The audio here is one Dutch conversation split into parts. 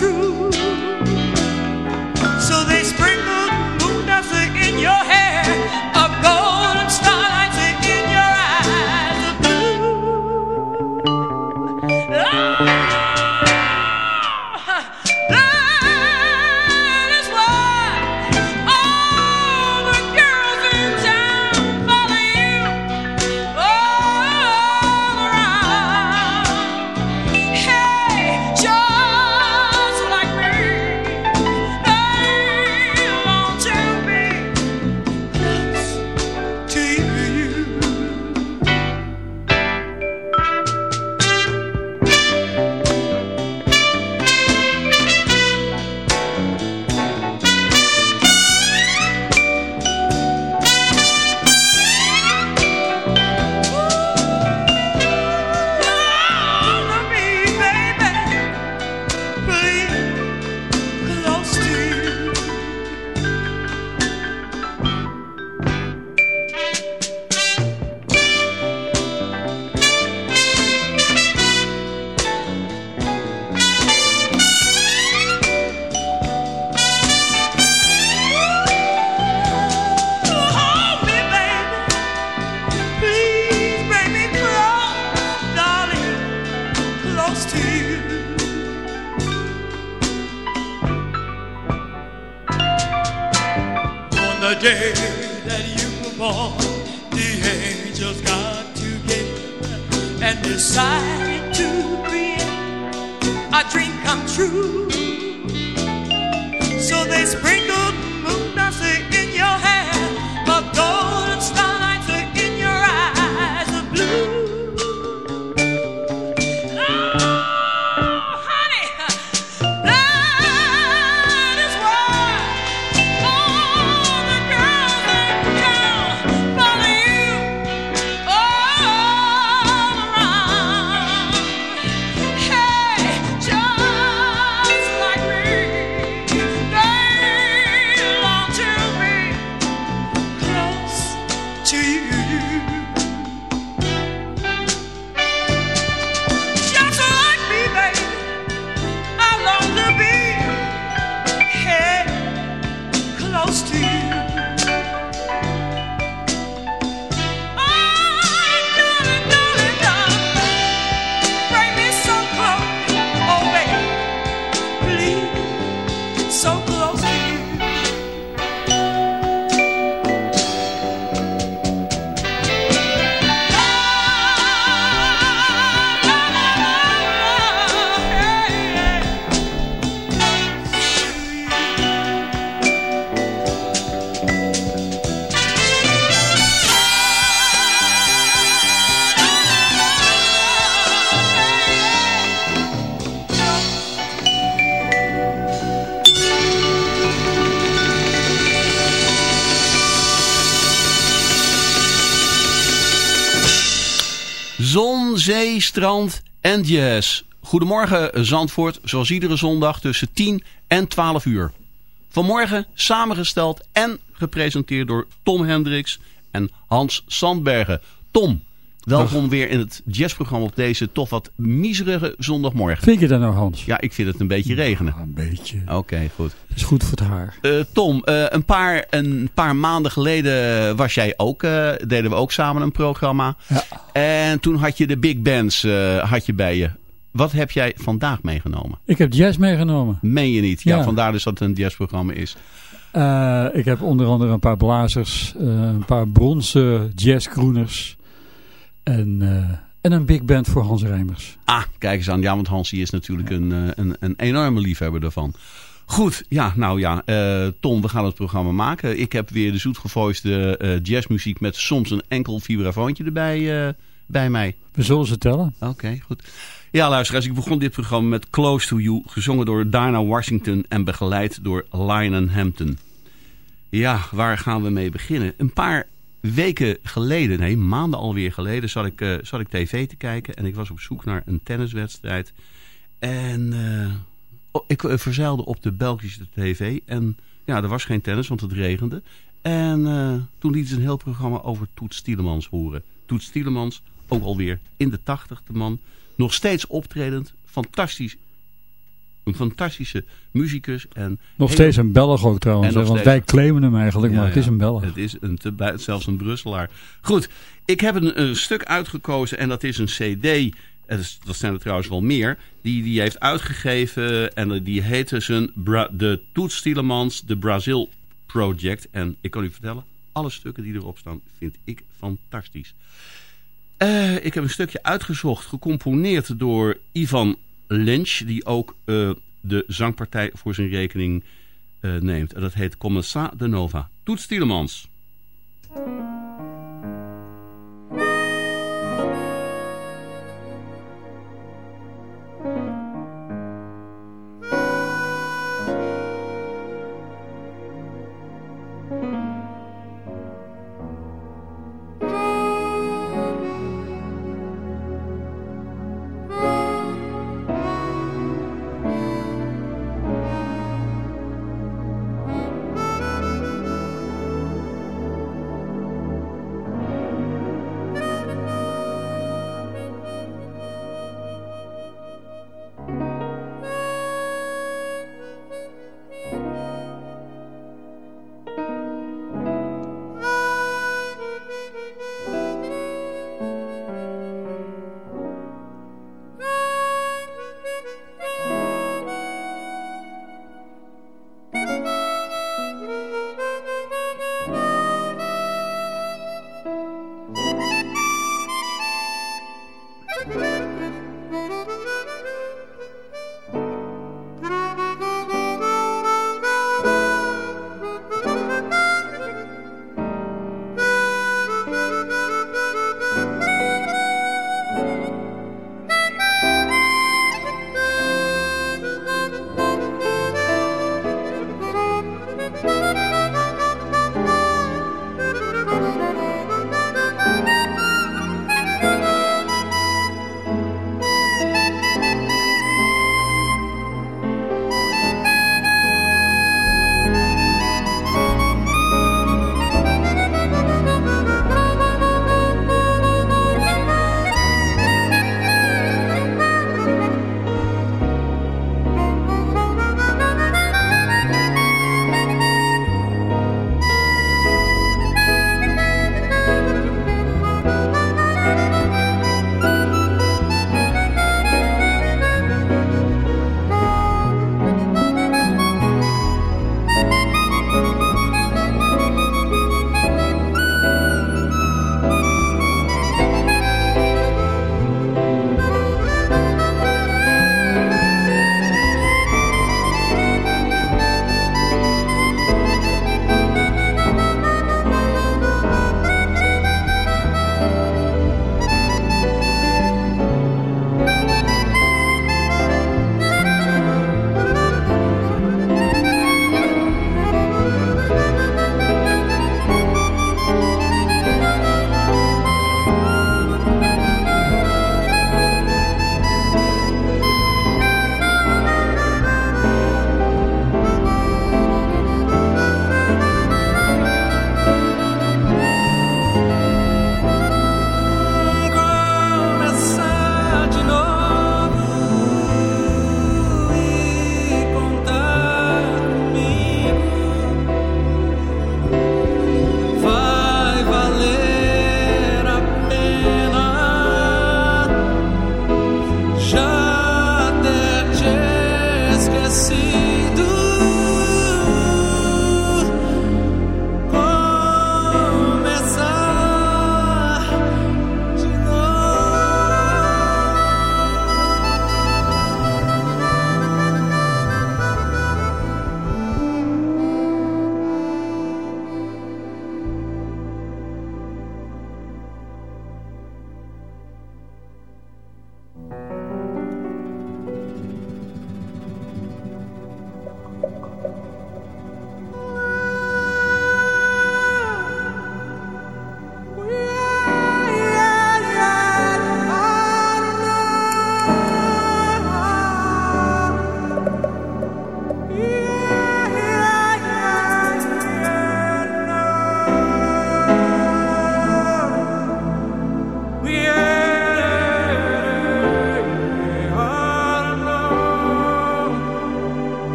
true. Strand en jazz. Goedemorgen Zandvoort, zoals iedere zondag tussen 10 en 12 uur. Vanmorgen samengesteld en gepresenteerd door Tom Hendricks en Hans Sandbergen. Tom, welkom weer in het jazzprogramma op deze toch wat miserige zondagmorgen. Vind je dat nou, Hans? Ja, ik vind het een beetje regenen. Ja, een beetje. Oké, goed. Is goed voor het haar. Eh, Tom, eh, een, paar, een paar maanden geleden was jij ook, eh, deden we ook samen een programma. Ja. En toen had je de big bands had je bij je. Wat heb jij vandaag meegenomen? Ik heb jazz meegenomen. Meen je niet? Ja, Ja. vandaar dus dat het een jazzprogramma is. Ik heb onder andere een paar blazers, een paar bronzen jazzkroeners en, eh, en een big band voor Hans Rijmers. Ah, kijk eens aan. Ja, want Hansie is natuurlijk een, eh, een, een enorme liefhebber daarvan. Goed, ja, nou ja, eh, Tom, we gaan het programma maken. Ik heb weer de zoetgevoiste eh jazzmuziek met soms een enkel vibrafoontje erbij bij mij. We zullen ze tellen. Oké, goed. Ja, luisteraars, ik begon dit programma met Close to You, gezongen door Dinah Washington en begeleid door Lionel Hampton. Ja, waar gaan we mee beginnen? Een paar weken geleden, nee, maanden alweer geleden, zat ik, eh, zat ik tv te kijken en ik was op zoek naar een tenniswedstrijd. En eh, oh, ik eh, verzeilde op de Belgische tv en ja, er was geen tennis, want het regende. En toen liet ze een heel programma over Toets Tielemans horen. Toets Tielemans, ook alweer in de tachtig, de man. Nog steeds optredend, fantastisch. Een fantastische muzikus. En Nog steeds een Belg ook trouwens. Want steeds. wij claimen hem eigenlijk, Ja, maar het ja. is een Belg. Het is een, te zelfs een Brusselaar. Goed, ik heb een, een stuk uitgekozen en dat is een cd. Dat, zijn er trouwens wel meer. Die die heeft uitgegeven en die heette zijn Bra- de Toets Tielemans, de Brazil Project. En ik kan u vertellen, alle stukken die erop staan vind ik fantastisch. Eh, ik heb een stukje uitgezocht, gecomponeerd door Ivan Lynch, die ook eh, de zangpartij voor zijn rekening eh, neemt. En dat heet Commissar de Nova. Toets Tielemans.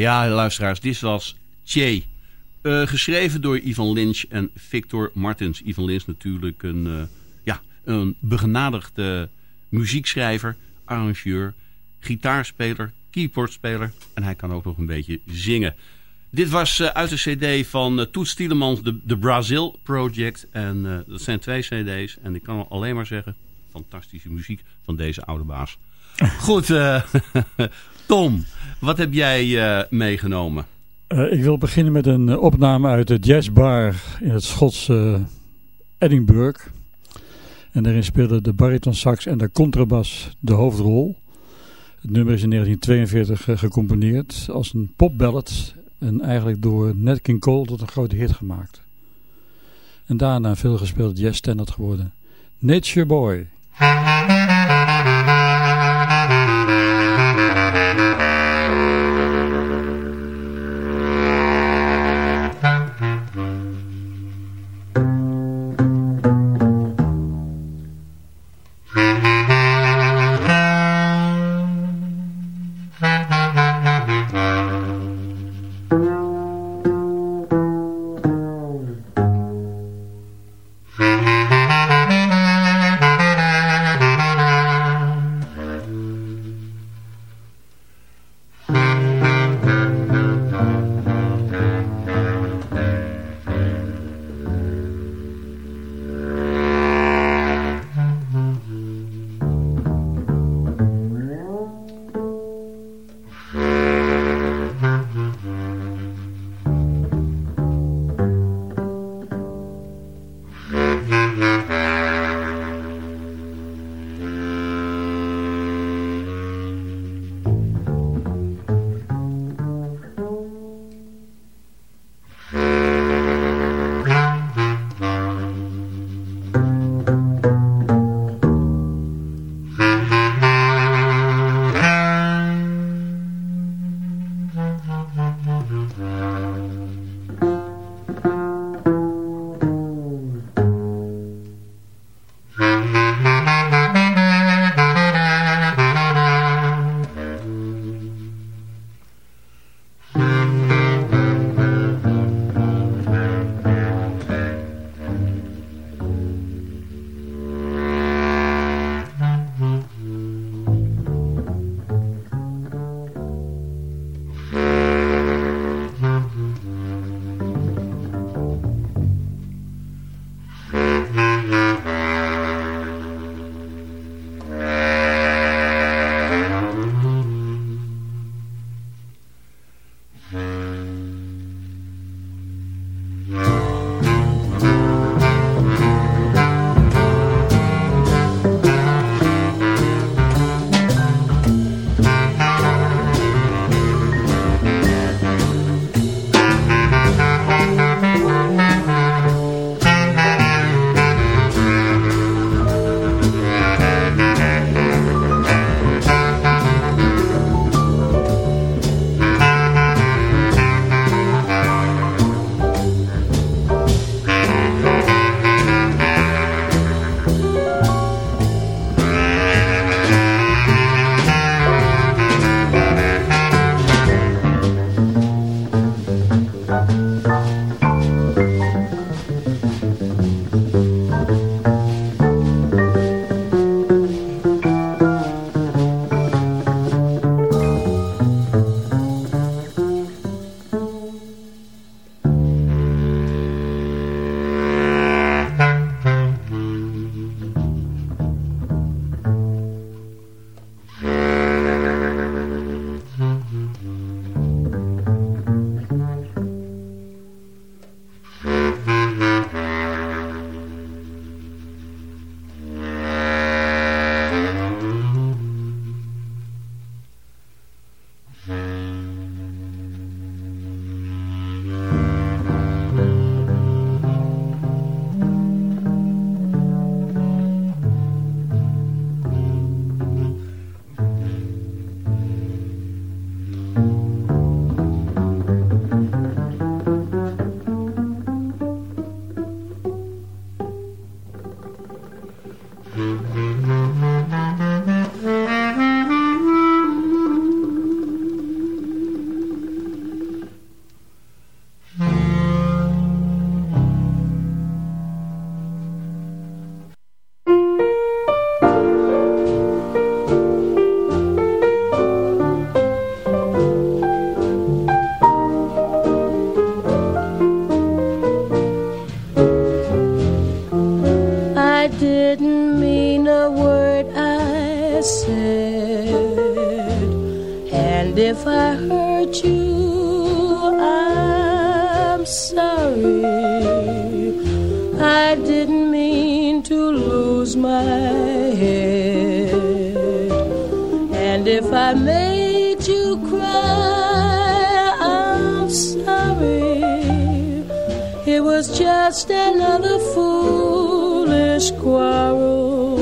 Ja, luisteraars, dit was Che. Uh, geschreven door Ivan Lynch en Victor Martens. Ivan Lynch natuurlijk een, uh, ja, een begenadigde muziekschrijver, arrangeur, gitaarspeler, keyboardspeler. En hij kan ook nog een beetje zingen. Dit was uh, uit de cd van Toets Tielemans, de Brazil Project. En dat zijn twee cd's. En ik kan alleen maar zeggen, fantastische muziek van deze oude baas. Goed, Tom, wat heb jij meegenomen? Uh, ik wil beginnen met een opname uit de jazzbar in het Schotse Edinburgh. En daarin speelde de baritonsax en de contrabas de hoofdrol. Het nummer is in 1942 gecomponeerd als een popballad en eigenlijk door Nat King Cole tot een grote hit gemaakt. En daarna een veelgespeelde jazzstandard geworden. Nature Boy. It was just another foolish quarrel.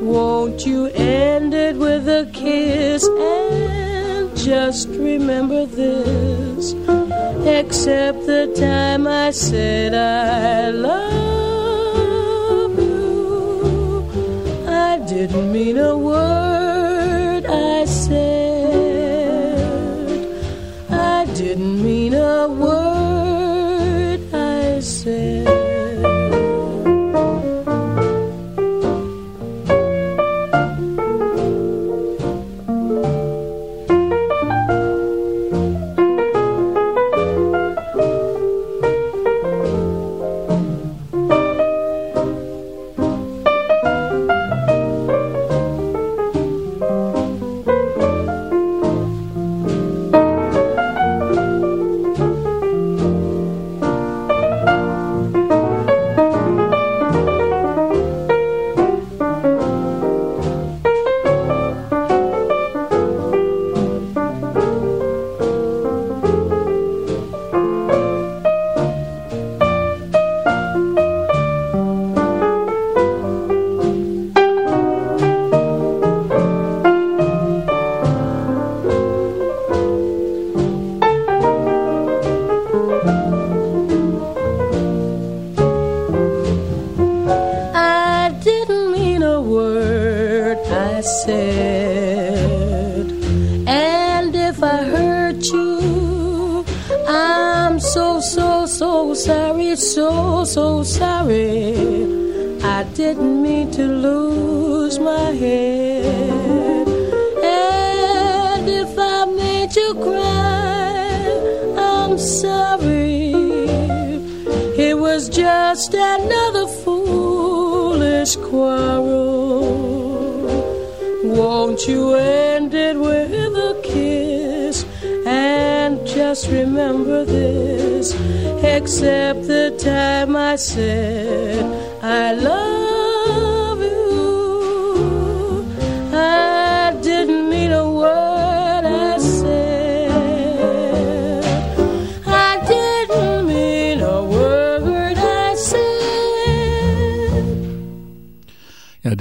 Won't you end it with a kiss and just remember this? Except the time I said I love you, I didn't mean a word I said. I didn't mean a word lose my head. And if I made you cry, I'm sorry. It was just another foolish quarrel. Won't you end it with a kiss? And just remember this. Except the time I said I love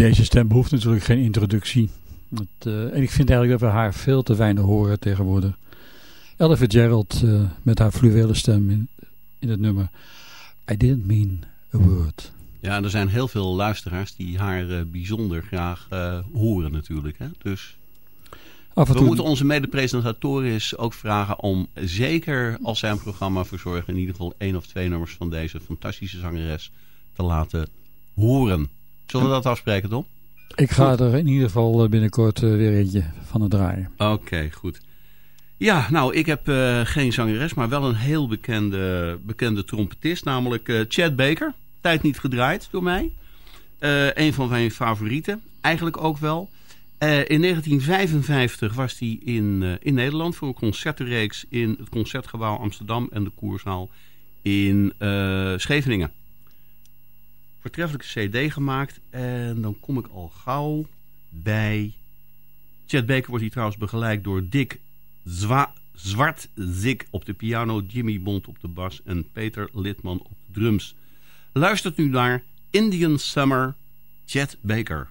deze stem behoeft natuurlijk geen introductie. Het, eh, en ik vind eigenlijk dat we haar veel te weinig horen tegenwoordig. Ella Fitzgerald eh, met haar fluwele stem in, in het nummer I didn't mean a word. Ja, er zijn heel veel luisteraars die haar eh, bijzonder graag horen natuurlijk. Hè? Dus Af en we toe, moeten onze mede-presentatoris ook vragen om zeker als zij een programma verzorgen... in ieder geval één of twee nummers van deze fantastische zangeres te laten horen. Zullen we dat afspreken, Tom? ik ga er in ieder geval eh, binnenkort eh, weer eentje van het draaien. Oké, goed. Ja, nou, ik heb eh, geen zangeres, maar wel een heel bekende, bekende trompetist, namelijk Chad Baker. Tijd niet gedraaid door mij. Eh, een van mijn favorieten, eigenlijk ook wel. In 1955 was hij in, in Nederland voor een concertenreeks in het Concertgebouw Amsterdam en de Koerzaal in Scheveningen. Voortreffelijke cd gemaakt en dan kom ik al gauw bij Chet Baker wordt hier trouwens begeleid door Dick Zwa Zwartzik op de piano, Jimmy Bond op de bas en Peter Litman op de drums. Luistert nu naar Indian Summer, Chet Baker.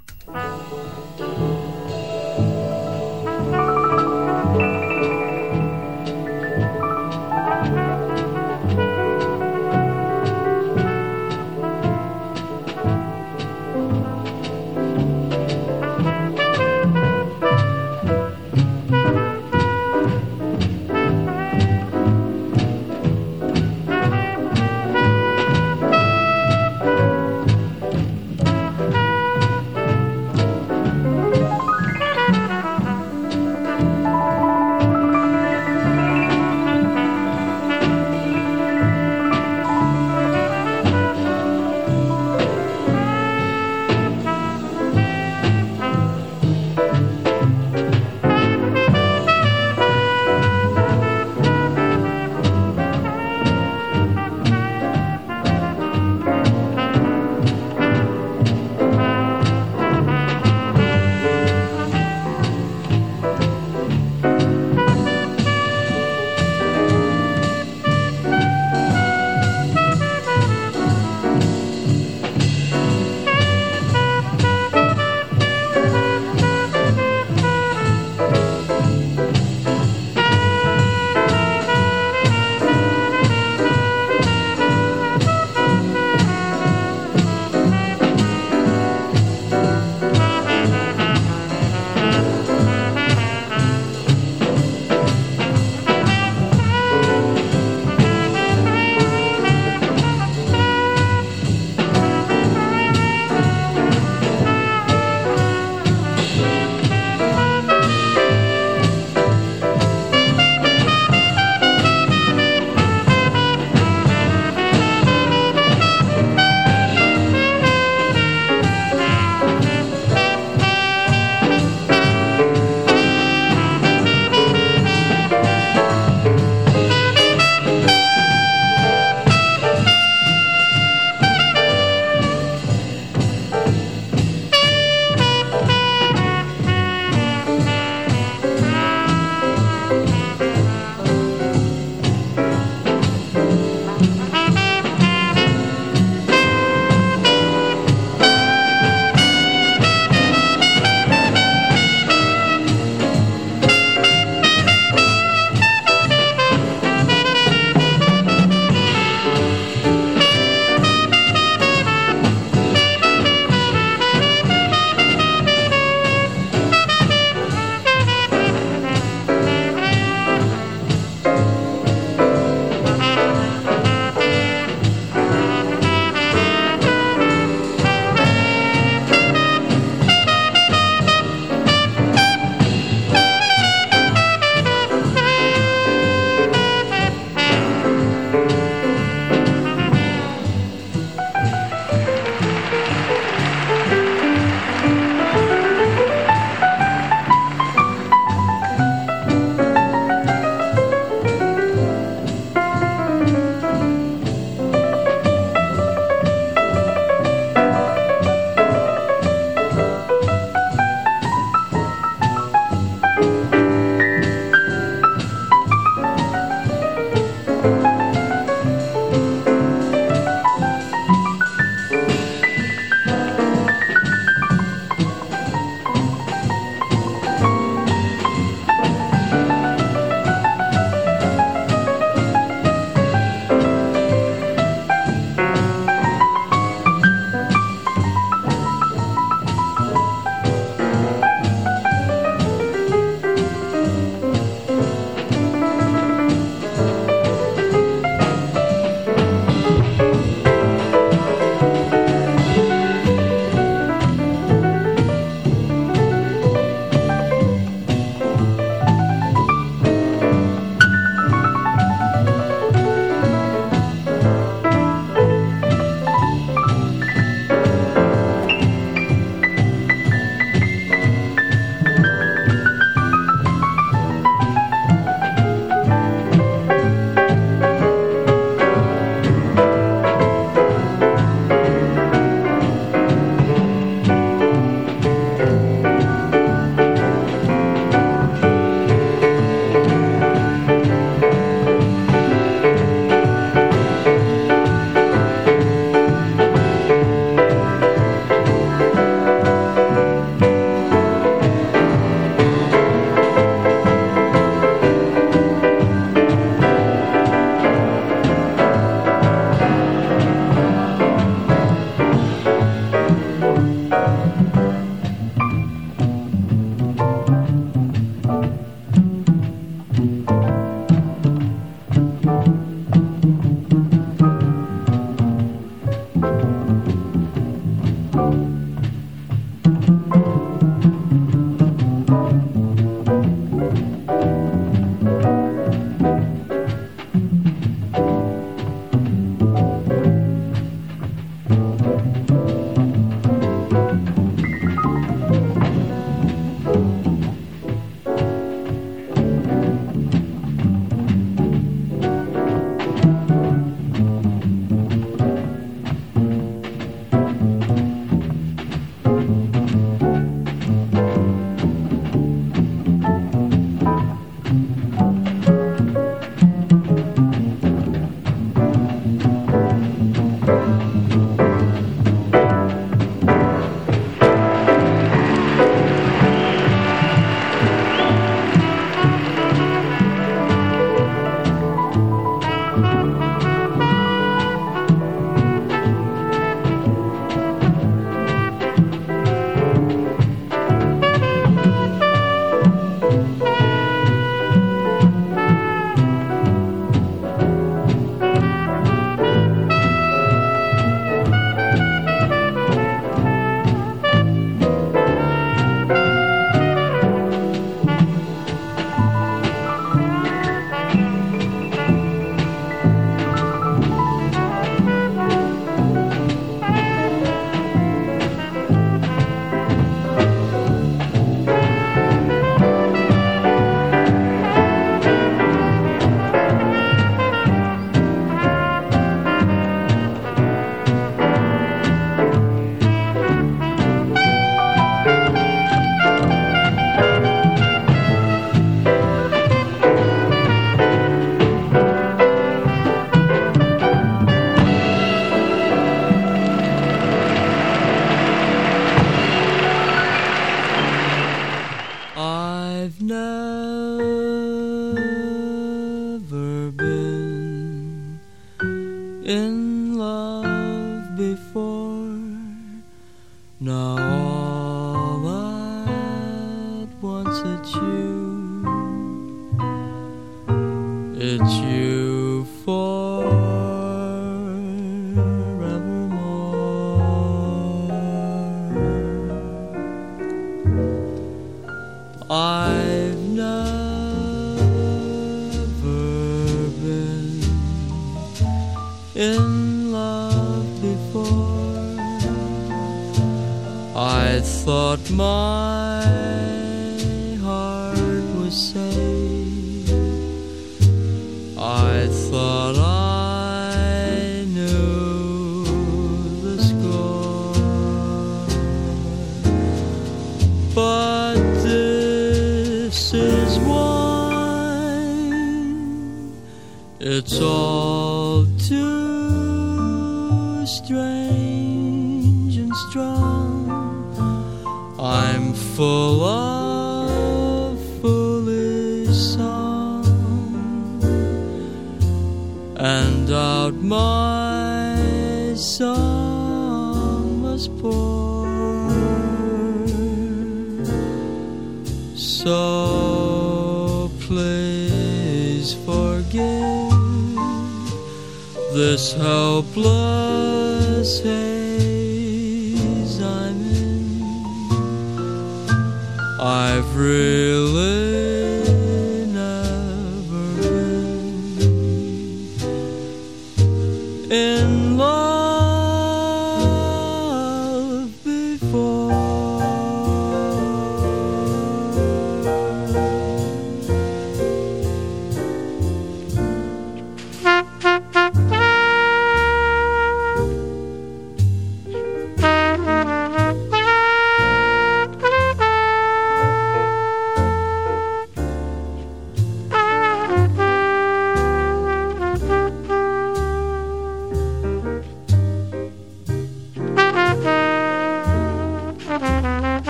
I've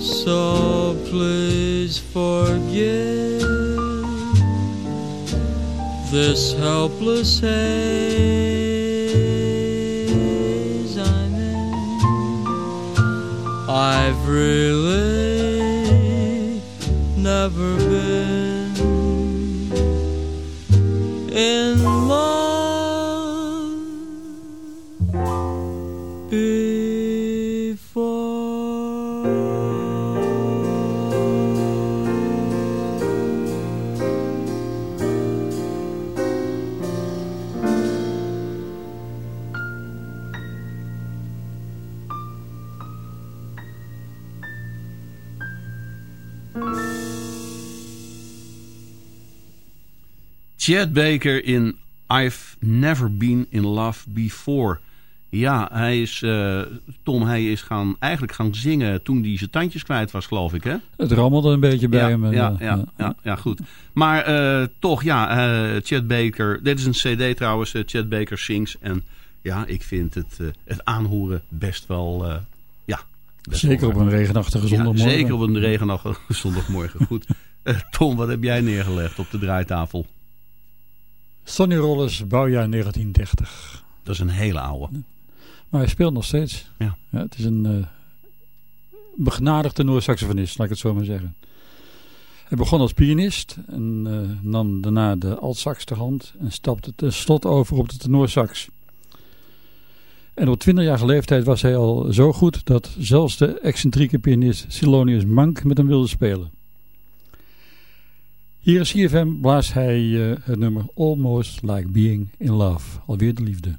So please forgive this helpless haze I'm in. I've really never Chad Baker in I've Never Been in Love Before. Ja, hij is, eh, Tom, hij is gaan, eigenlijk gaan zingen toen hij zijn tandjes kwijt was, geloof ik, hè? Het rammelde een beetje bij ja, hem. en, Ja, eh, ja, ja, ja, goed. Maar eh, toch, ja, eh Chad Baker. Dit is een cd trouwens, eh, Chad Baker Sings. En ja, ik vind het, eh, het aanhoren best wel, eh, ja. best Zeker wel op een regenachtige Ja, zondagmorgen. zeker op een regenachtige zondagmorgen. Goed. Eh, Tom, wat heb jij neergelegd op de draaitafel? Sonny Rollins, bouwjaar 1930. Dat is een hele oude. Maar hij speelt nog steeds. Ja. het is een eh begenadigde Noord-saxofonist, laat ik het zo maar zeggen. Hij begon als pianist en uh, nam daarna de altsax ter hand en stapte tenslotte over op de tenorsax. En op 20-jarige leeftijd was hij al zo goed dat zelfs de excentrieke pianist Silonius Mank met hem wilde spelen. Hier in CFM blaast hij uh, het nummer Almost Like Being in Love, alweer de liefde.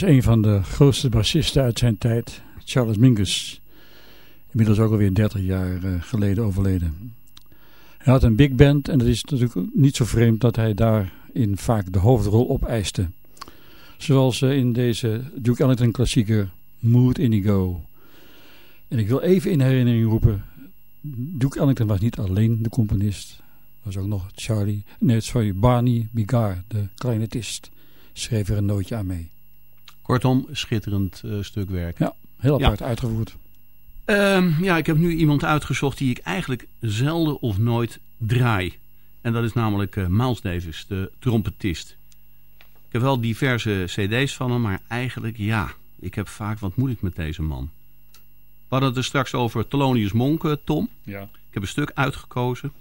Was een van de grootste bassisten uit zijn tijd, Charles Mingus. Inmiddels ook alweer 30 jaar uh, geleden overleden. Hij had een big band en het is natuurlijk niet zo vreemd dat hij daarin vaak de hoofdrol opeiste. Zoals uh, in deze Duke Ellington klassieker Mood Indigo. En ik wil even in herinnering roepen, Duke Ellington was niet alleen de componist. Was ook nog Charlie, nee sorry, Barney Bigard, de clarinetist, schreef er een nootje aan mee. Kortom, schitterend uh, stuk werk. Ja, heel apart ja. uitgevoerd. Um, ja, ik heb nu iemand uitgezocht die ik eigenlijk zelden of nooit draai. En dat is namelijk uh, Miles Davis, de trompetist. Ik heb wel diverse cd's van hem, maar eigenlijk ja, ik heb vaak wat moeilijk met deze man. We hadden het er straks over Thelonious Monk, uh, Tom. Ja. Ik heb een stuk uitgekozen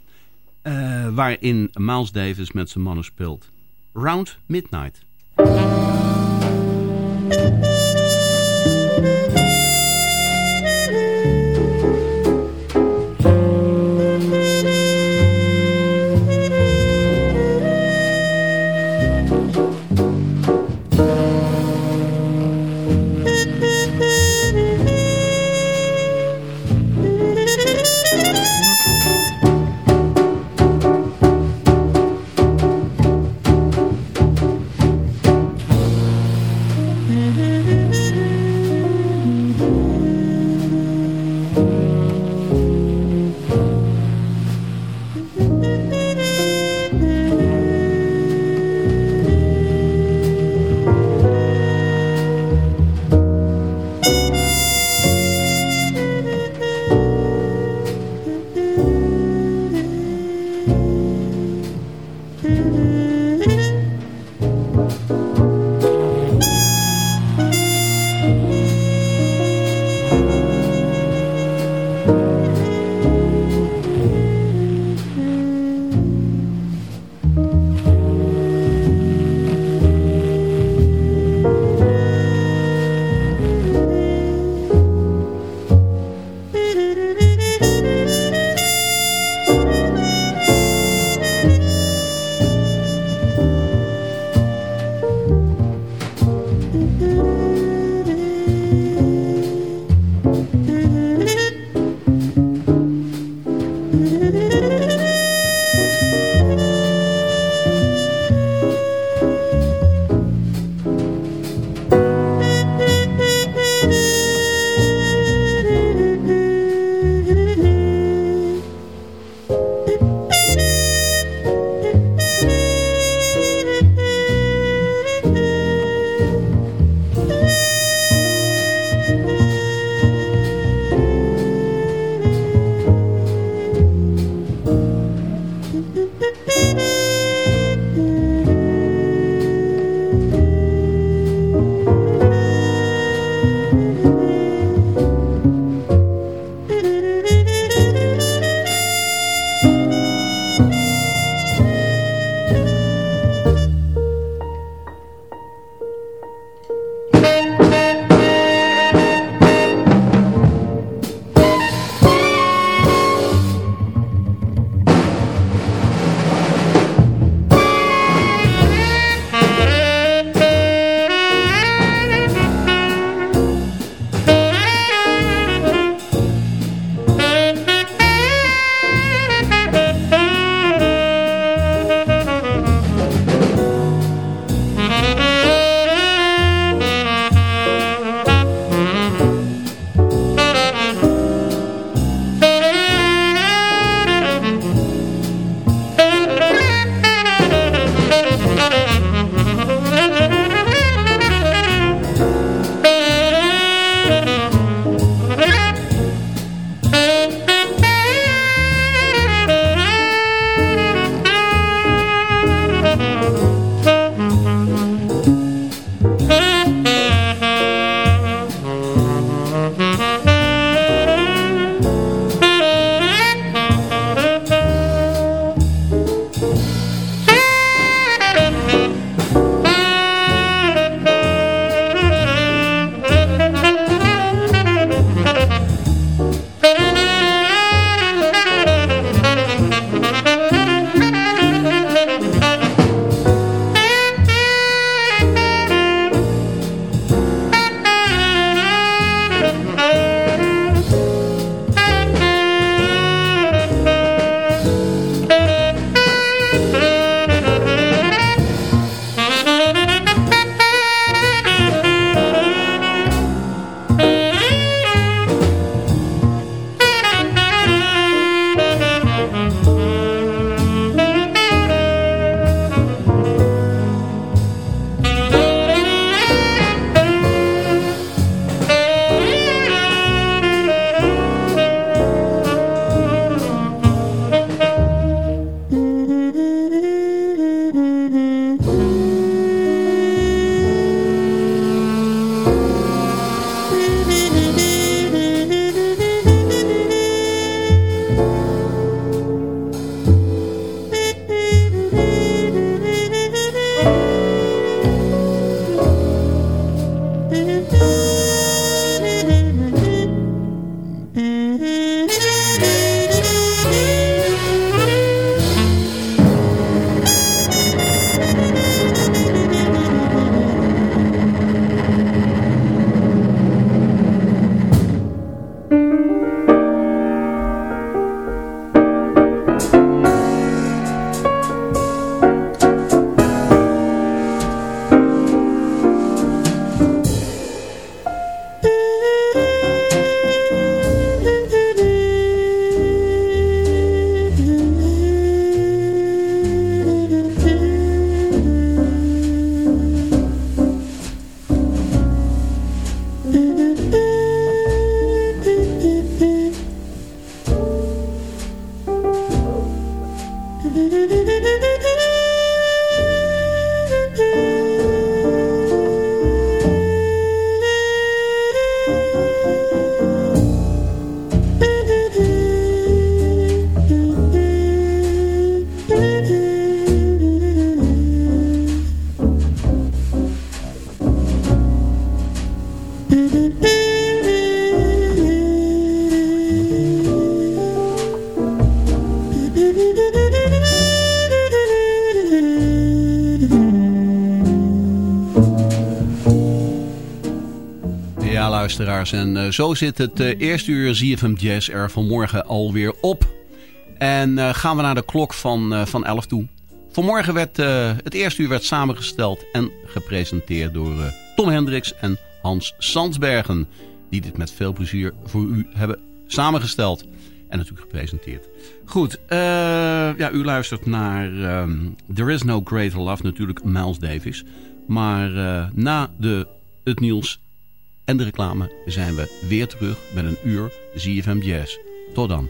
uh, waarin Miles Davis met zijn mannen speelt. Round Midnight. Thank you. En uh, zo zit het uh, eerste uur ZFM Jazz er vanmorgen alweer op. En uh, gaan we naar de klok van, van 11 toe. Vanmorgen werd het eerste uur werd samengesteld en gepresenteerd door Tom Hendricks en Hans Sandsbergen. Die dit met veel plezier voor u hebben samengesteld. En natuurlijk gepresenteerd. Goed, ja, u luistert naar um, There Is No Greater Love, natuurlijk Miles Davis. Maar na de, het nieuws en de reclame zijn we weer terug met een uur ZFM Jazz. Tot dan.